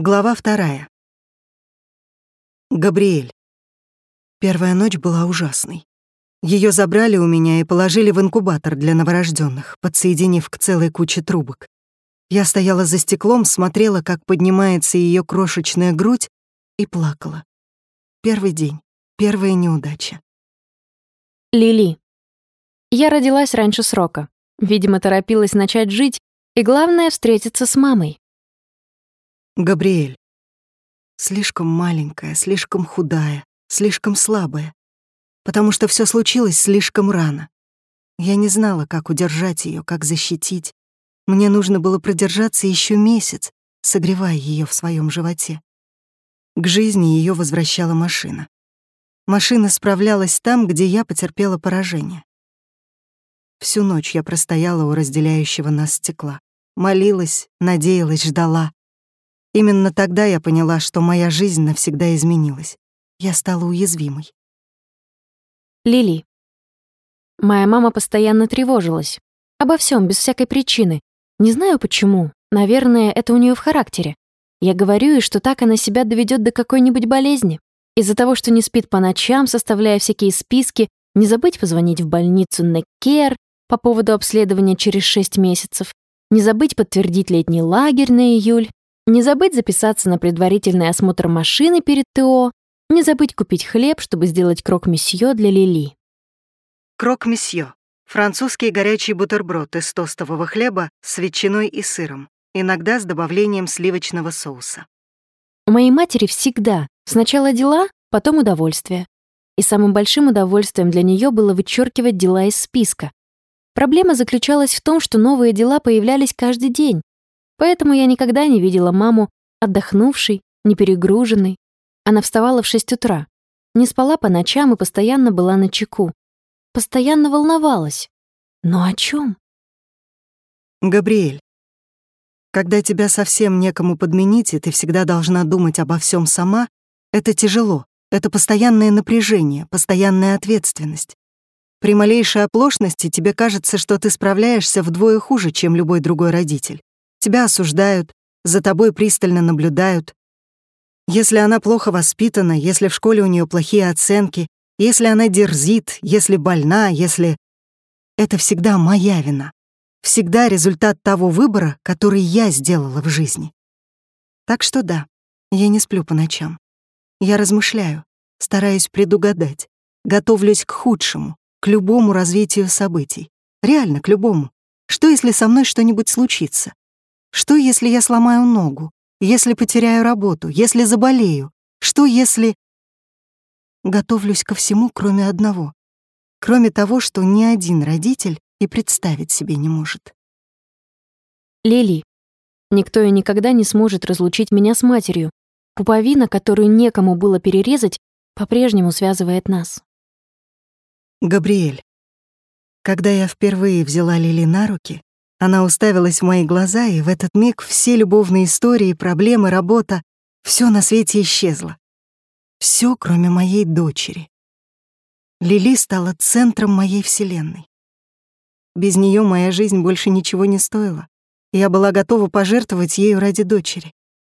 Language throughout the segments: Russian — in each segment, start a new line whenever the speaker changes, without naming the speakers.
Глава вторая. Габриэль. Первая ночь была ужасной. Ее забрали у меня и положили в инкубатор для новорожденных, подсоединив к целой куче трубок. Я стояла за стеклом, смотрела, как поднимается ее крошечная грудь, и плакала. Первый день, первая неудача.
Лили. Я родилась раньше срока. Видимо, торопилась начать жить, и главное — встретиться с мамой.
Габриэль. Слишком маленькая, слишком худая, слишком слабая. Потому что все случилось слишком рано. Я не знала, как удержать ее, как защитить. Мне нужно было продержаться еще месяц, согревая ее в своем животе. К жизни ее возвращала машина. Машина справлялась там, где я потерпела поражение. Всю ночь я простояла у разделяющего нас стекла. Молилась, надеялась, ждала. Именно тогда я поняла, что моя жизнь навсегда изменилась. Я стала уязвимой.
Лили. Моя мама постоянно тревожилась. Обо всем без всякой причины. Не знаю почему. Наверное, это у нее в характере. Я говорю ей, что так она себя доведет до какой-нибудь болезни. Из-за того, что не спит по ночам, составляя всякие списки, не забыть позвонить в больницу на по поводу обследования через 6 месяцев, не забыть подтвердить летний лагерь на июль, не забыть записаться на предварительный осмотр машины перед ТО, не забыть купить хлеб, чтобы сделать крок-месье для Лили.
Крок-месье — французский горячий бутерброд из тостового хлеба с ветчиной и сыром, иногда с добавлением сливочного соуса.
У моей матери всегда сначала дела, потом удовольствие. И самым большим удовольствием для нее было вычеркивать дела из списка. Проблема заключалась в том, что новые дела появлялись каждый день, Поэтому я никогда не видела маму отдохнувшей, неперегруженной. Она вставала в шесть утра, не спала по ночам и постоянно была на чеку. Постоянно волновалась. Но о чем?
Габриэль, когда тебя совсем некому подменить, и ты всегда должна думать обо всем сама, это тяжело. Это постоянное напряжение, постоянная ответственность. При малейшей оплошности тебе кажется, что ты справляешься вдвое хуже, чем любой другой родитель. Тебя осуждают, за тобой пристально наблюдают. Если она плохо воспитана, если в школе у нее плохие оценки, если она дерзит, если больна, если... Это всегда моя вина. Всегда результат того выбора, который я сделала в жизни. Так что да, я не сплю по ночам. Я размышляю, стараюсь предугадать, готовлюсь к худшему, к любому развитию событий. Реально, к любому. Что, если со мной что-нибудь случится? Что, если я сломаю ногу? Если потеряю работу? Если заболею? Что, если... Готовлюсь ко всему, кроме одного. Кроме того, что ни один родитель и представить себе не может.
Лили. Никто и никогда не сможет разлучить меня с матерью. Пуповина, которую некому было перерезать, по-прежнему связывает нас.
Габриэль. Когда я впервые взяла Лили на руки, она уставилась в мои глаза, и в этот миг все любовные истории, проблемы, работа — все на свете исчезло. Все, кроме моей дочери. Лили стала центром моей вселенной. Без нее моя жизнь больше ничего не стоила. Я была готова пожертвовать ею ради дочери.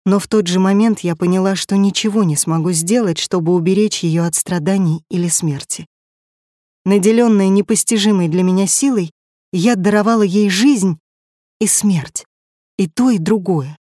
Но в тот же момент я поняла, что ничего не смогу сделать, чтобы уберечь ее от страданий или смерти. Наделенная непостижимой для меня силой, я даровала ей жизнь и смерть, и то, и другое.